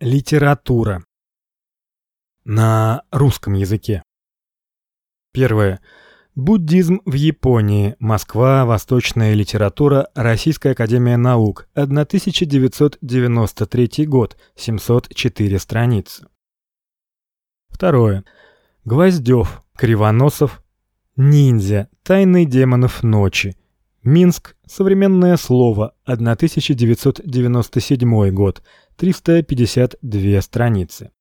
Литература. На русском языке. Первое. Буддизм в Японии. Москва. Восточная литература. Российская академия наук. 1993 год. 704 страницы. Второе. Гвоздев, Кривоносов, Ниндзя, Тайны демонов ночи. Минск. Современное слово. 1997 год. 352 страницы.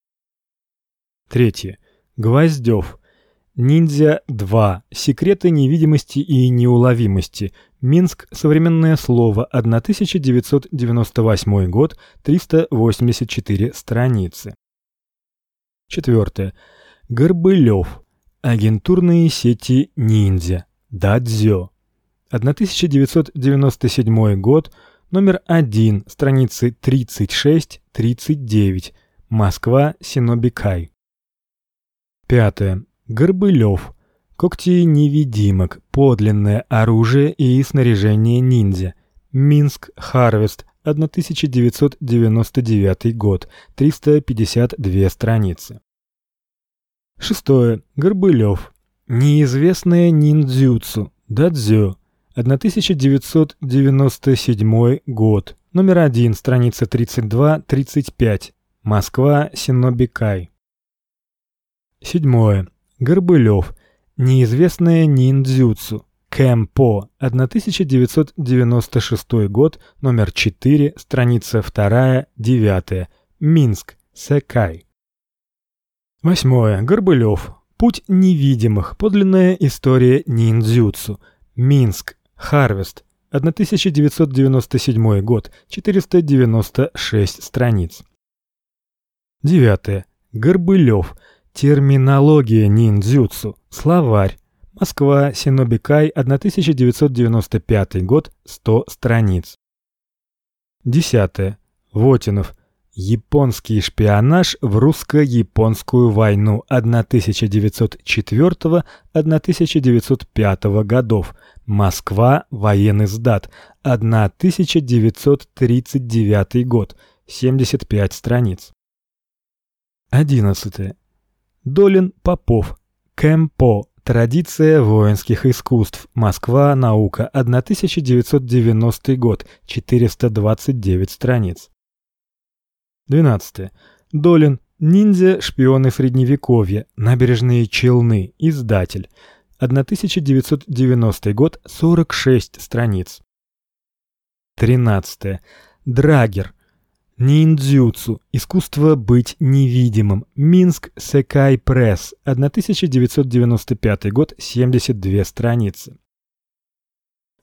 Третье. Гвоздев. Ниндзя 2. Секреты невидимости и неуловимости. Минск. Современное слово. 1998 год. 384 страницы. Четвертое. Горбылёв. Агентурные сети ниндзя. Дадзё. 1997 год номер 1, страницы 36-39. Москва, Синобикай. Пятое. Горбылёв. Когти невидимок, подлинное оружие и снаряжение ниндзя. Минск, Харвест, 1999 год, 352 страницы. Шестое. Горбылёв. Неизвестное ниндзюцу, дадзё. 1997 год. Номер 1, страница 32-35. Москва, Синобикай. Седьмое. Горбылёв. Неизвестное ниндзюцу. Кэмпо. 1996 год. Номер 4, страница 2-9. Минск, Сэкай. Восьмое. Горбылёв. Путь невидимых. Подлинная история ниндзюцу. Минск, Харвест, 1997 год, 496 страниц. Девятое. Горбылёв. Терминология ниндзюцу. Словарь. Москва, Синобикай, 1995 год, 100 страниц. Десятое. Вотинов. Японский шпионаж в русско-японскую войну 1904-1905 годов. Москва, военный сдат, 1939 год, 75 страниц. 11. Долин Попов. Кэмпо. Традиция воинских искусств. Москва, наука, 1990 год, 429 страниц. 12. Долин. Ниндзя, шпионы средневековья. Набережные Челны. Издатель. 1990 год, 46 страниц. 13. Драгер. Ниндзюцу. Искусство быть невидимым. Минск, Секай Пресс. 1995 год, 72 страницы.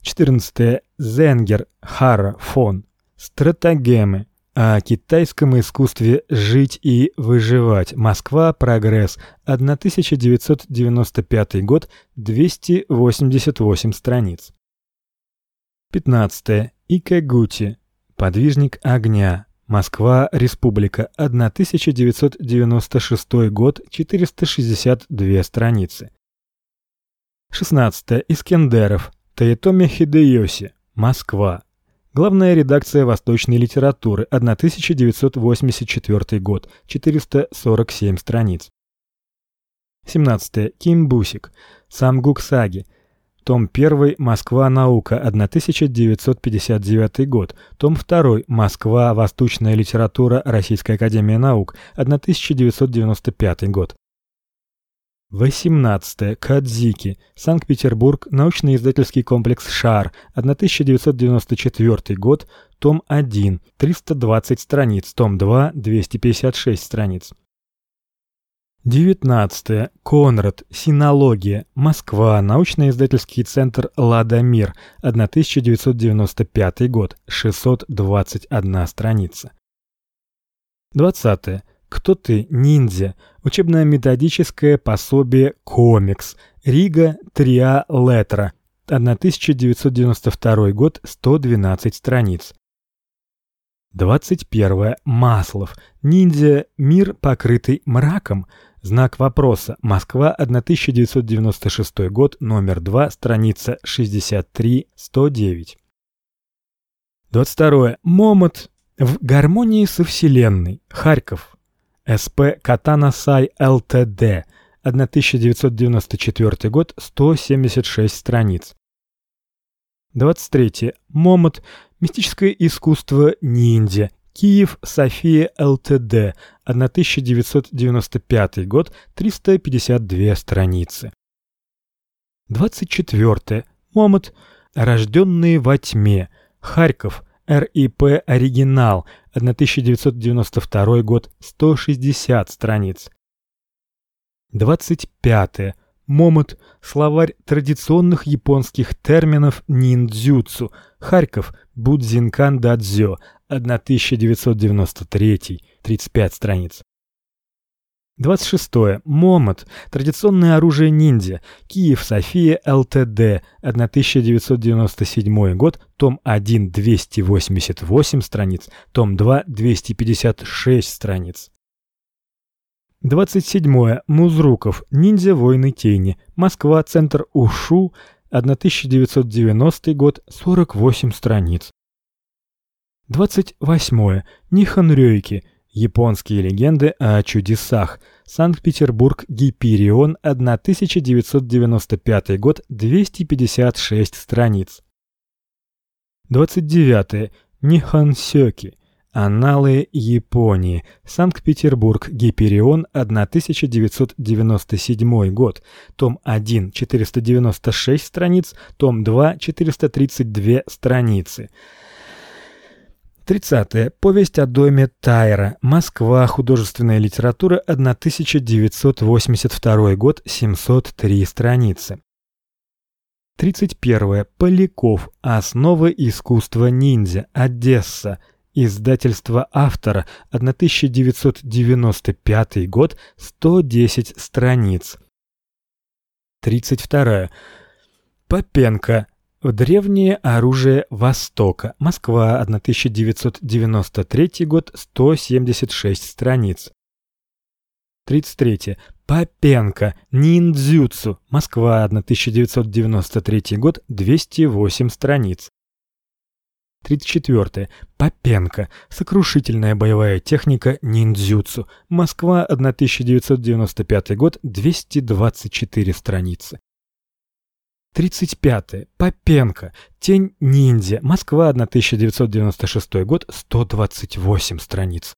14. Зенгер, Хара, фон. Стратегемы о китайском искусстве жить и выживать. Москва, Прогресс, 1995 год, 288 страниц. 15. Икагути. Подвижник огня. Москва, Республика, 1996 год, 462 страницы. 16. Искендеров. Тоетоми Хидеёси. Москва. Главная редакция Восточной литературы, 1984 год, 447 страниц. 17. Ким Бусик. Самгук Саги. Том 1. Москва. Наука. 1959 год. Том 2. Москва. Восточная литература. Российская академия наук. 1995 год. 18. Кадзики. Санкт-Петербург. Научно-издательский комплекс Шар. 1994 год. Том 1. 320 страниц. Том 2. 256 страниц. 19. Конрад. Синология. Москва. Научно-издательский центр Ладомир. 1995 год. 621 страница. 20. Кто ты, ниндзя? Учебно-методическое пособие Комикс. Рига, Триа Летра. 1992 год, 112 страниц. 21. Маслов. Ниндзя. Мир, покрытый мраком. Знак вопроса. Москва, 1996 год, номер 2, страница 63-109. 22. Момот. В гармонии со вселенной. Харьков. СП Катанасай ЛТД. 1994 год, 176 страниц. 23. Момот. Мистическое искусство ниндзя. Киев, София ЛТД. 1995 год, 352 страницы. 24. Момот. Рожденные во тьме. Харьков. РИП Оригинал. 1992 год, 160 страниц. 25. Момот. Словарь традиционных японских терминов ниндзюцу. Харьков. Будзинкан додзё. 1993. 35 страниц. 26. Момот. Традиционное оружие ниндзя. Киев, София, ЛТД. 1997 год. Том 1 288 страниц. Том 2 256 страниц. 27. Музруков. Ниндзя Войны тени. Москва. Центр Ушу. 1990 год. 48 страниц. 28. Нихан Рёйки. Японские легенды о чудесах. Санкт-Петербург. Гиперион. 1995 год. 256 страниц. 29. Нихан Сёки. Аналы Японии. Санкт-Петербург. Гиперион. 1997 год. Том 1. 496 страниц. Том 2. 432 страницы. 30. Повесть о доме Тайра. Москва. Художественная литература. 1982 год. 703 страницы. 31. Поляков. Основы искусства ниндзя. Одесса. Издательство автора, 1995 год, 110 страниц. 32. Попенко. Древнее оружие Востока. Москва, 1993 год, 176 страниц. 33. Попенко. Ниндзюцу. Москва, 1993 год, 208 страниц. 34. Попенко. Сокрушительная боевая техника ниндзюцу. Москва, 1995 год, 224 страницы. 35. Попенко. Тень ниндзя. Москва, 1996 год, 128 страниц.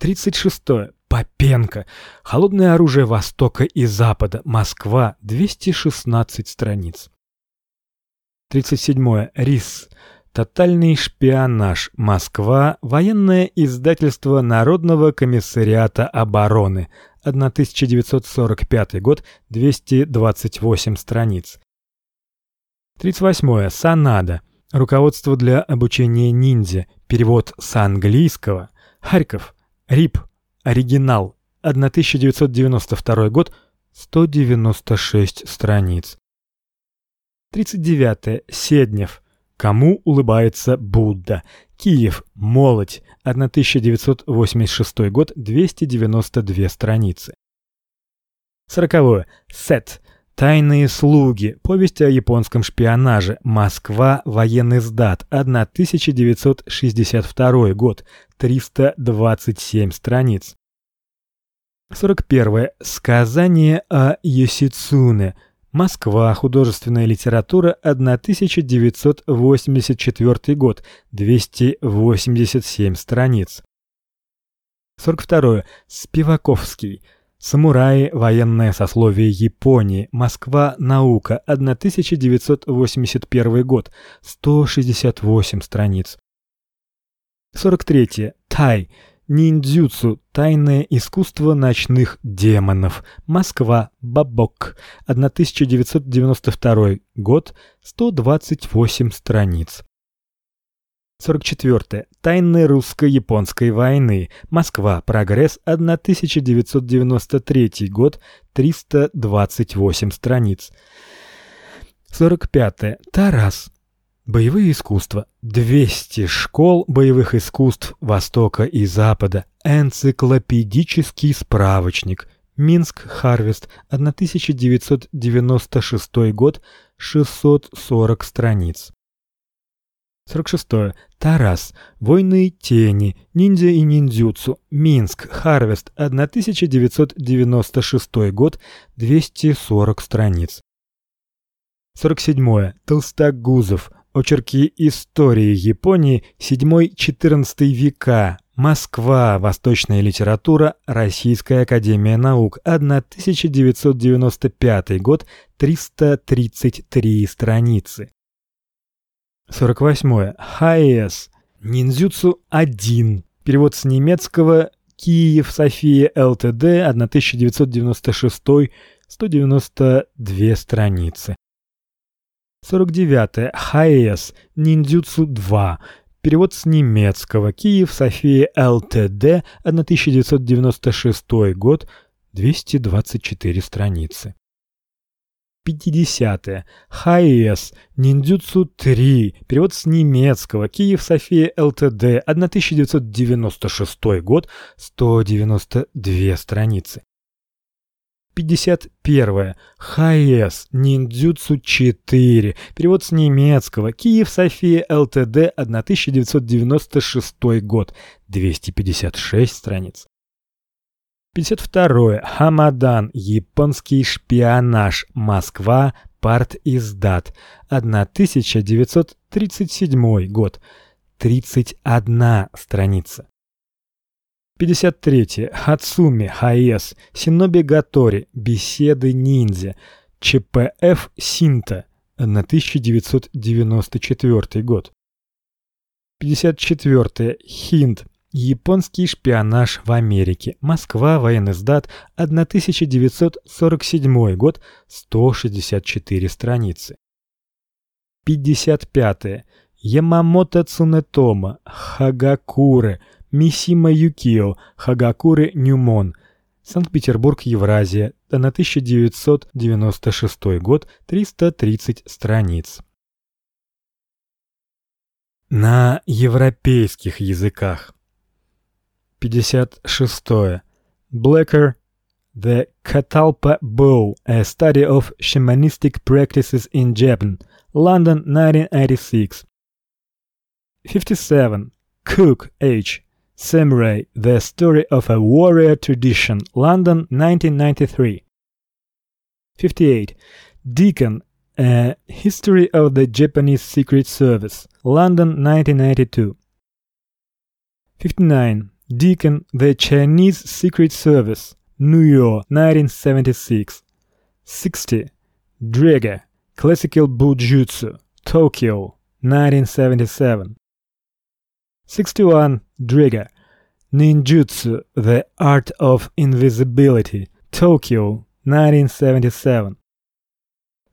36. Попенко. Холодное оружие Востока и Запада. Москва, 216 страниц. 37. Рис. Тотальный шпионаж. Москва. Военное издательство Народного комиссариата обороны. 1945 год. 228 страниц. 38. Санада. Руководство для обучения ниндзя. Перевод с английского. Харьков. РИП. Оригинал. 1992 год. 196 страниц. 39. Седнев. Кому улыбается Будда? Киев. Молодь. 1986 год. 292 страницы. Сороковое. Сет. Тайные слуги. Повесть о японском шпионаже. Москва. Военный сдат. 1962 год. 327 страниц. 41. Сказание о Йосицуне. Москва. Художественная литература. 1984 год. 287 страниц. 42. Спиваковский. Самураи. Военное сословие Японии. Москва. Наука. 1981 год. 168 страниц. 43. Тай. Ниндзюцу. Тайное искусство ночных демонов. Москва. Бабок. 1992 год. 128 страниц. 44. Тайны русско-японской войны. Москва. Прогресс. 1993 год. 328 страниц. 45. Тарас. Боевые искусства. 200 школ боевых искусств Востока и Запада. Энциклопедический справочник. Минск Харвест, 1996 год, 640 страниц. 46. Тарас. Войны тени. Ниндзя и ниндзюцу. Минск. Харвест. 1996 год. 240 страниц. 47. Толстогузов. Очерки истории Японии 7-14 века. Москва. Восточная литература. Российская академия наук. 1995 год. 333 страницы. 48. ХС. Ниндзюцу 1. Перевод с немецкого Киев София ЛТД 1996 192 страницы. 49. ХС. Ниндзюцу 2. Перевод с немецкого Киев София ЛТД 1996 год 224 страницы. 50. ХС. Ниндзюцу 3. Перевод с немецкого. Киев София ЛТД. 1996 год. 192 страницы. 51. ХС. Ниндзюцу 4. Перевод с немецкого. Киев София ЛТД. 1996 год. 256 страниц. 52. Хамадан. Японский шпионаж. Москва. Парт издат. 1937 год. 31 страница. 53. Хацуми Хаес. Синоби Гатори. Беседы ниндзя. ЧПФ Синта. 1994 год. 54. Хинд. Японский шпионаж в Америке. Москва, военный сдат, 1947 год, 164 страницы. 55. Ямамото Цунетома, Хагакуре, Мисима Юкио, Хагакуре Нюмон. Санкт-Петербург, Евразия, 1996 год, 330 страниц. На европейских языках 56. Blacker The Catalpa Bow, A Study of Shamanistic Practices in Japan, London 1986. 57. Cook H. Samurai, The Story of a Warrior Tradition, London 1993. 58. Deacon, A History of the Japanese Secret Service, London 1992. 59. Deacon, The Chinese Secret Service, New York, 1976. 60. Draeger, Classical Bujutsu, Tokyo, 1977. 61. Draeger, Ninjutsu, The Art of Invisibility, Tokyo, 1977.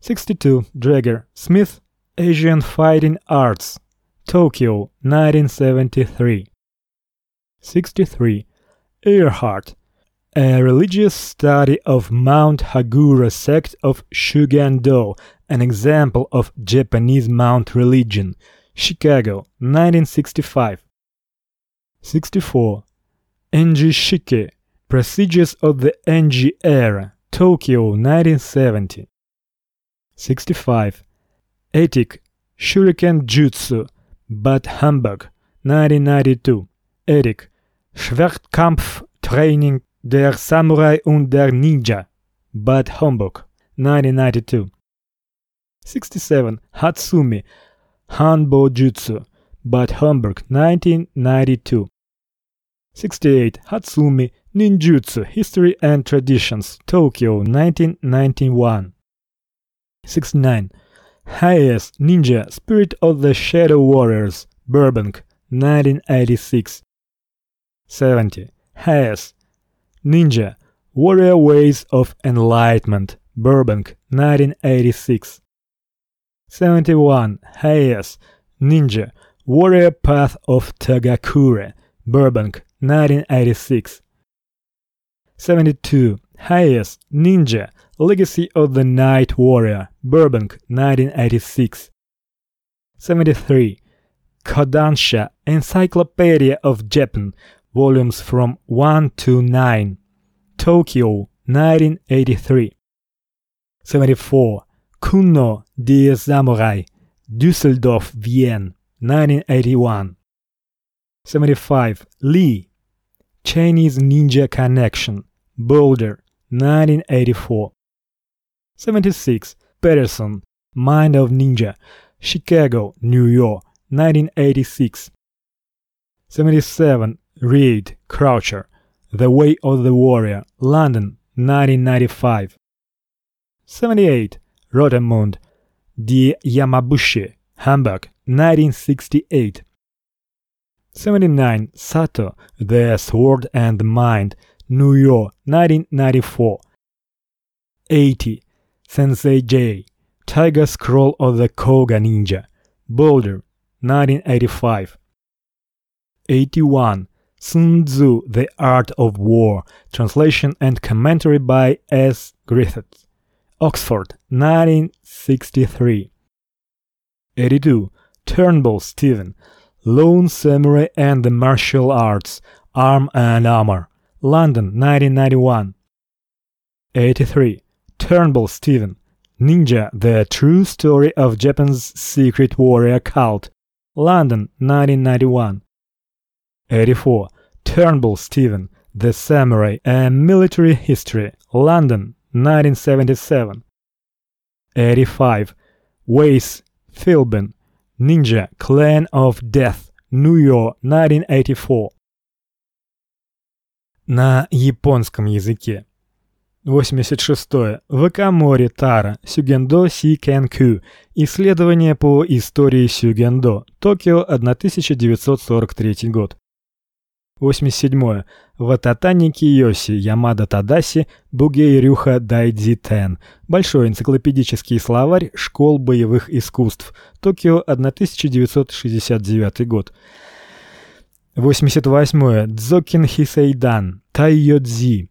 62. Draeger, Smith, Asian Fighting Arts, Tokyo, 1973. 63. Earhart, a religious study of Mount Hagura sect of Shugendo, an example of Japanese Mount religion, Chicago, 1965. 64. Enji Shike, Procedures of the Enji Era, Tokyo, 1970. 65. Ethic, Shuriken Jutsu, Bad Humbug, 1992. Eric, Schwertkampftraining der Samurai und der Ninja, Bad Homburg, 1992. 67. Hatsumi, Hanbo Jutsu, Bad Homburg, 1992. 68. Hatsumi, Ninjutsu, History and Traditions, Tokyo, 1991. 69. Hayes Ninja, Spirit of the Shadow Warriors, Burbank, 1986. 70. Hayes Ninja, Warrior Ways of Enlightenment, Burbank, 1986. 71. Hayes Ninja, Warrior Path of Tagakure, Burbank, 1986. 72. Hayes Ninja, Legacy of the Night Warrior, Burbank, 1986. 73. Kodansha, Encyclopedia of Japan, volumes from 1 to 9. Tokyo, 1983. 74. Kuno, Die Samurai, Düsseldorf, Wien, 1981. 75. Lee, Chinese Ninja Connection, Boulder, 1984. 76. Patterson, Mind of Ninja, Chicago, New York, 1986. 77. Reed, Croucher, The Way of the Warrior, London, 1995. 78. Rotemund, the Yamabushi, Hamburg, 1968. 79. Sato, The Sword and Mind, New York, 1994. 80. Sensei J, Tiger Scroll of the Koga Ninja, Boulder, 1985. 81. Sun Tzu, The Art of War, translation and commentary by S. Griffith, Oxford, 1963. 82. Turnbull Stephen, Lone Samurai and the Martial Arts, Arm and Armor, London, 1991. 83. Turnbull Stephen, Ninja, The True Story of Japan's Secret Warrior Cult, London, 1991. 84. Turnbull Stephen, The Samurai, A Military History, London, 1977. 85. Weiss Philbin, Ninja, Clan of Death, New York, 1984. На японском языке. 86. Вакамори Тара, Сюгендо Си Кенкю. Исследование по истории Сюгендо. Токио, 1943 год. 87. Вататани Киоси, Ямада Тадаси, Бугей Рюха Дайдзи Тен. Большой энциклопедический словарь школ боевых искусств. Токио, 1969 год. 88. Дзокин Хисейдан, Тайёдзи.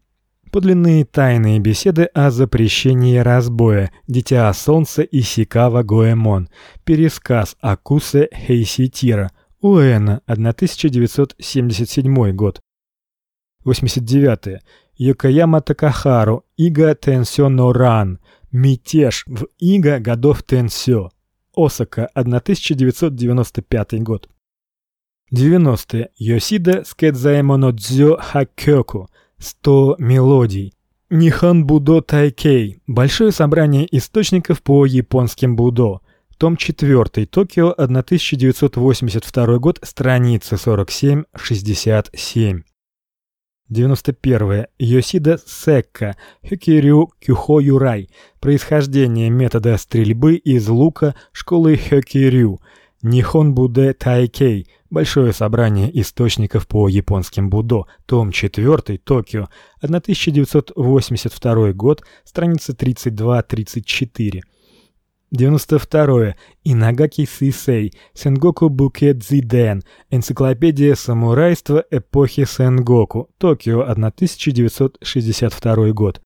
Подлинные тайные беседы о запрещении разбоя. Дитя солнца и Сикава Гоэмон. Пересказ Акусе Хейситира. Уэна, 1977 год. 89. Йокаяма Такахару, Ига Тенсё Норан. Мятеж в Ига годов Тенсё. Осака, 1995 год. 90. Йосида Скэдзаэмоно Дзё Хакёку. 100 мелодий. Нихан Будо Тайкей. Большое собрание источников по японским будо. Том 4. Токио, 1982 год, страница 47-67. 91. Йосида Секка. Хёкирю Кюхо Юрай. Происхождение метода стрельбы из лука школы Хёкирю. Нихон Буде Тайкей. Большое собрание источников по японским будо. Том 4. Токио. 1982 год. Страница 32-34. 92. Инагаки Сисей. Сенгоку Буке Дзиден. Энциклопедия самурайства эпохи Сенгоку. Токио, 1962 год.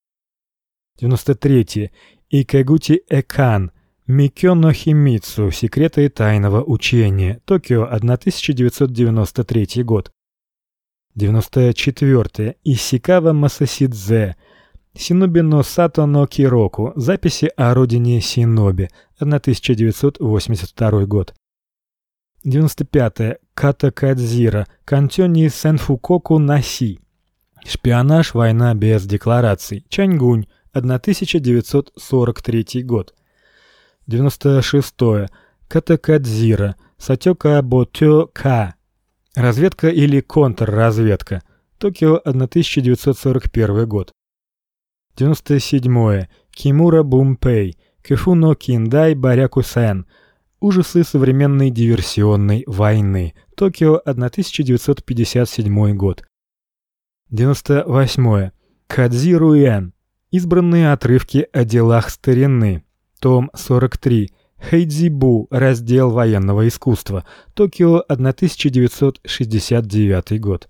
93. Икагути Экан. Микё но Химицу. Секреты тайного учения. Токио, 1993 год. 94. Исикава Масасидзе. Синоби но Сато но Кироку. Записи о родине Синоби. 1982 год. 95. Ката Кадзира. Кантёни Сенфукоку Наси. Шпионаж, война без деклараций. Чаньгунь. 1943 год. 96. Катакадзира. Сатёка Ботё К. Разведка или контрразведка. Токио, 1941 год. 97. Кимура Бумпей. Кэфуно Киндай Барякусен. Ужасы современной диверсионной войны. Токио, 1957 год. 98. Кадзируэн. Избранные отрывки о делах старины. Том 43. Хэйдзибу. Раздел военного искусства. Токио, 1969 год.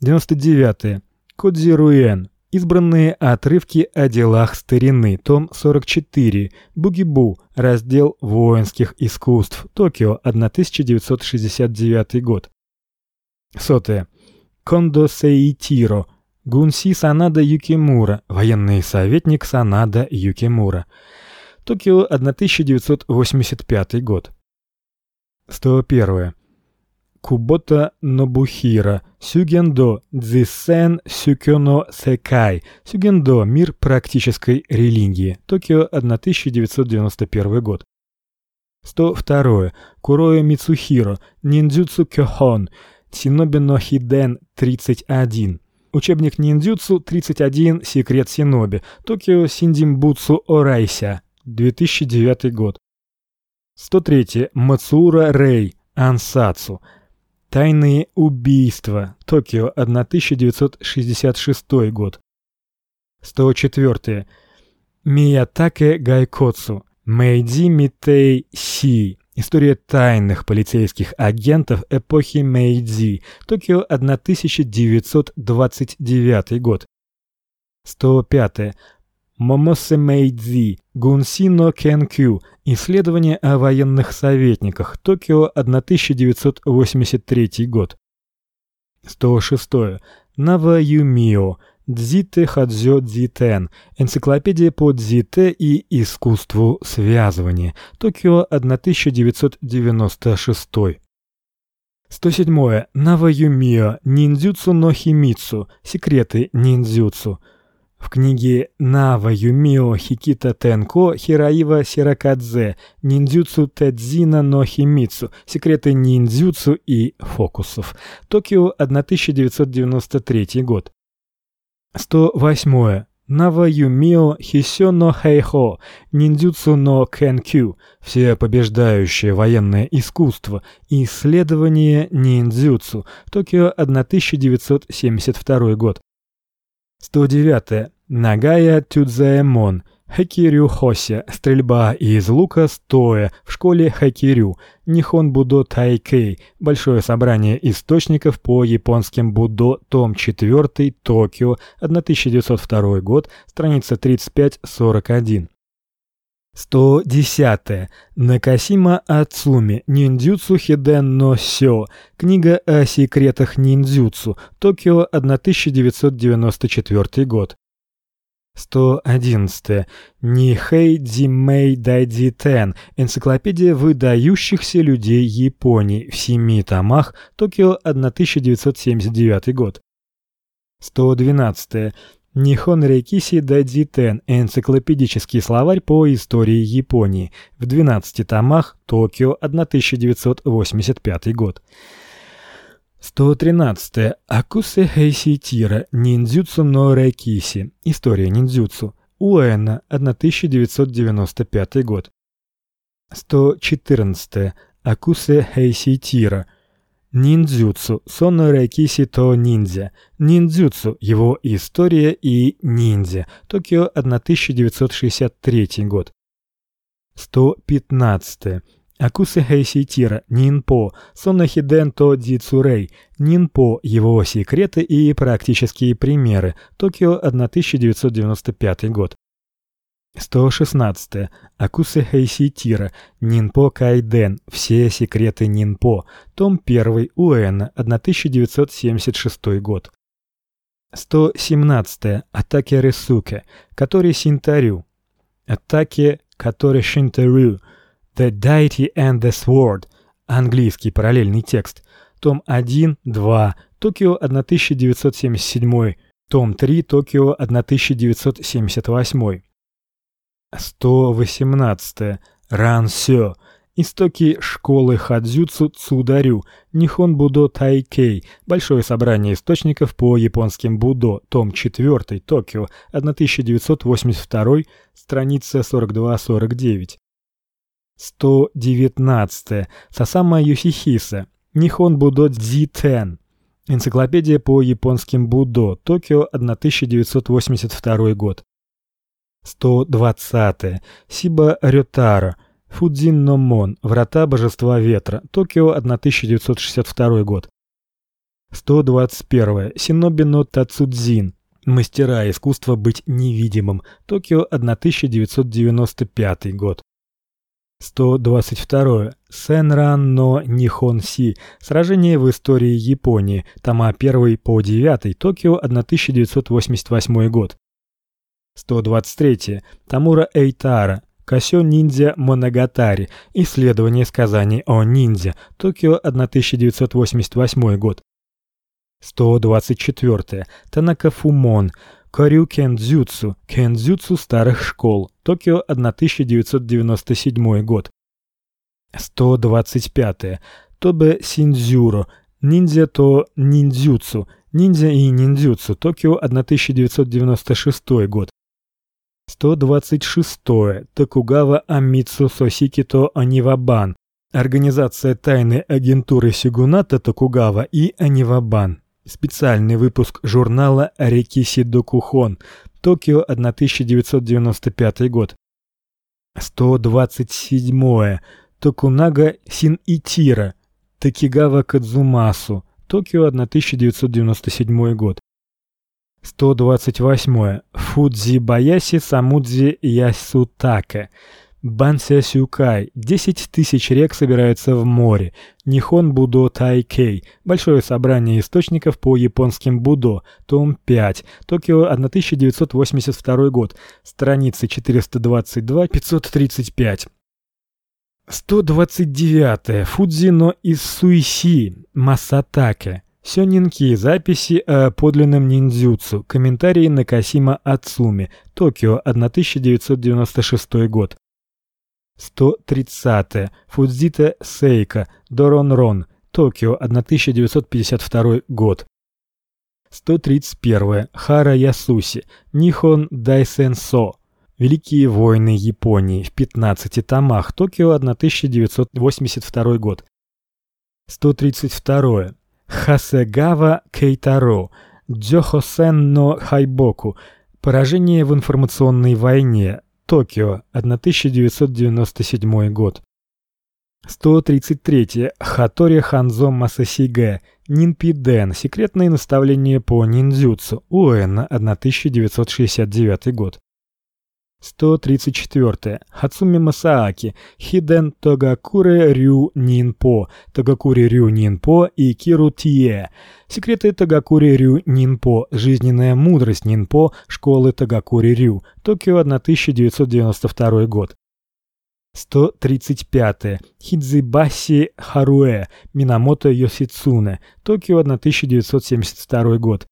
99. Кодзируэн. Избранные отрывки о делах старины. Том 44. Бугибу. Раздел воинских искусств. Токио, 1969 год. Сотое. Кондо Сейтиро. Гунси Санада Юкимура. Военный советник Санада Юкимура. Токио, 1985 год. 101. Кубота Нобухира, Сюгендо, Дзисен Сюкёно Секай, Сюгендо, мир практической религии, Токио, 1991 год. 102. Куроя Мицухиро, Ниндзюцу Кёхон, Синоби Хиден 31. Учебник ниндзюцу 31 Секрет синоби. Токио Синдимбуцу Орайся. 2009 год. 103. Мацура Рей. Ансацу. Тайные убийства. Токио 1966 год. 104. Миятаке Гайкоцу. Мэйди Митей Си. История тайных полицейских агентов эпохи Мэйдзи. Токио 1929 год. 105. Момосе Мэйдзи. Гунсино Кенкю. Исследование о военных советниках. Токио 1983 год. 106. Нава Юмио. Дзите Хадзё Дзитен. Энциклопедия по дзите и искусству связывания. Токио 1996. 107. Нава Юмио. Ниндзюцу но химицу. Секреты ниндзюцу. В книге Нава Юмио Хикита Тенко Хираива Сиракадзе Ниндзюцу Тэдзина но Химицу Секреты ниндзюцу и фокусов. Токио 1993 год. 108. Нава Юмио Хисё но Хэйхо, Ниндзюцу но Кэнкю, все побеждающее военное искусство, исследование ниндзюцу, Токио 1972 год. 109. Нагая Тюдзаэмон, Хэкирю Хося, стрельба из лука стоя в школе Хэкирю, Нихон Будо Тайкэй, большое собрание источников по японским будо, том 4, Токио, 1902 год, страница 35-41. 110. Накасима Ацуми. Ниндзюцу Хиден но Сё. Книга о секретах ниндзюцу. Токио, 1994 год. 111. Нихэй Дзимэй Дайди Тен. Энциклопедия выдающихся людей Японии в семи томах. Токио, 1979 год. 112. Нихон Рейкиси Дайди Тен. Энциклопедический словарь по истории Японии. В 12 томах. Токио, 1985 год. 113. Акусе Хейситира. Ниндзюцу но Рейкиси. История ниндзюцу. Уэна, 1995 год. 114. Акусе Хейситира. Ниндзюцу. Соно Рейкиси то ниндзя. Ниндзюцу. Его история и ниндзя. Токио, 1963 год. 115. Акусы Хэйситира, Нинпо, Соннахиден То Дицурей, Нинпо, его секреты и практические примеры, Токио, 1995 год. 116. Акусы Хэйситира, Нинпо Кайден, все секреты Нинпо, том 1, Уэна, 1976 год. 117. Атаки Ресуке, который Синтарю. Атаки, который Шинтарю. The Deity and the Sword. Английский параллельный текст. Том 1, 2. Токио 1977. Том 3. Токио 1978. 118. Рансё. Истоки школы Хадзюцу Цударю. Нихон Будо Тайкей. Большое собрание источников по японским будо. Том 4. Токио. 1982. Страница 42-49. 119. Сасама Юсихиса. Нихон Будо Дзитен. Энциклопедия по японским будо. Токио, 1982 год. 120. Сиба Рётара. Фудзин Номон. Врата божества ветра. Токио, 1962 год. 121. Синоби но Тацудзин. Мастера искусства быть невидимым. Токио, 1995 год. 122. Сенран но Нихонси. Сражение в истории Японии. Тома 1 по 9. Токио, 1988 год. 123. Тамура Эйтара. Касё ниндзя Моногатари. Исследование сказаний о ниндзя. Токио 1988 год. 124. Танака Фумон. Корю кендзюцу. Кендзюцу старых школ. Токио 1997 год. 125. Тобе Синдзюро. Ниндзя то ниндзюцу. Ниндзя и ниндзюцу. Токио 1996 год. 126. Токугава Амитсу Сосикито Анивабан. Организация тайной агентуры Сигуната Токугава и Анивабан. Специальный выпуск журнала Рекиси Докухон. Токио 1995 год. 127. Токунага Синитира. Такигава Кадзумасу. Токио 1997 год. 128. Фудзи Баяси Самудзи Ясутаке. Банся Сюкай. 10 тысяч рек собираются в море. Нихон Будо Тайкей. Большое собрание источников по японским будо. Том 5. Токио 1982 год. Страницы 422-535. 129. Фудзино из Суиси. Масатаке. Сёнинки. Записи о подлинном ниндзюцу. Комментарии Накасима Ацуми. Токио, 1996 год. 130. Фудзита Сейка. Доронрон. Токио, 1952 год. 131. Хара Ясуси. Нихон Дайсенсо. Великие войны Японии в 15 томах. Токио, 1982 год. 132. Хасегава Кейтаро, Дзёхосен но Хайбоку. Поражение в информационной войне. Токио, 1997 год. 133. Хатори Ханзо Масасиге. Нинпиден. Секретные наставления по ниндзюцу. Уэн, 1969 год. 134. Хацуми Масааки, Хиден Тогакуре Рю Нинпо, Тогакури Рю Нинпо и Киру Тие. Секреты Тогакури Рю Нинпо, жизненная мудрость Нинпо, школы Тогакури Рю, Токио 1992 год. 135. Хидзибаси Харуэ, Минамото Йосицуне, Токио 1972 год.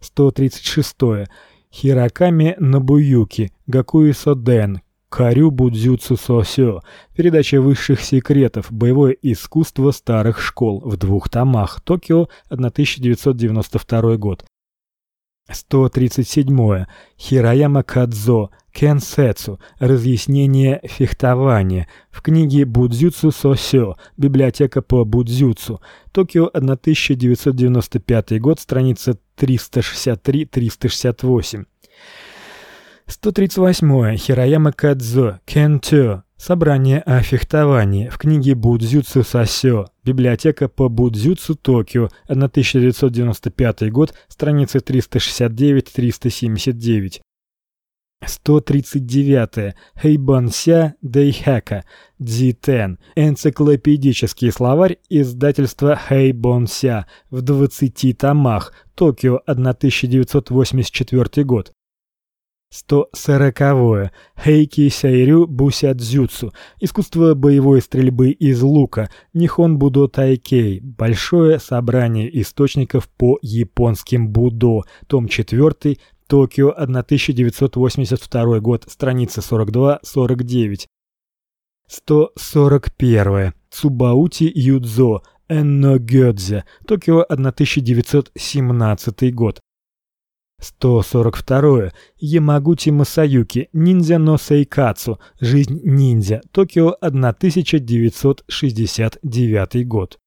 136. Хираками Набуюки, Гакуи Соден, Карю Будзюцу Сосё. Передача высших секретов. Боевое искусство старых школ в двух томах. Токио, 1992 год. 137. Хираяма Кадзо, Кенсетсу. Разъяснение фехтования. В книге Будзюцу Сосё. Библиотека по будзюцу. Токио, 1995 год, страница 363-368. 138. Хирояма Кадзо, Кентё. Собрание о фехтовании в книге Будзюцу Сасё. Библиотека по Будзюцу Токио, 1995 год, страницы 369-379. 139. Хэйбанся Дэйхэка. Дзитен. Энциклопедический словарь издательства Хэйбонся в 20 томах. Токио, 1984 год. 140. Хэйки Сайрю Бусядзюцу. Искусство боевой стрельбы из лука. Нихон Будо Тайкей. Большое собрание источников по японским будо. Том 4. Токио, 1982 год. Страница 42-49. 141. Цубаути Юдзо. Энно Гёдзе. Токио, 1917 год. 142. Ямагути Масаюки. Ниндзя но Сейкацу. Жизнь ниндзя. Токио, 1969 год.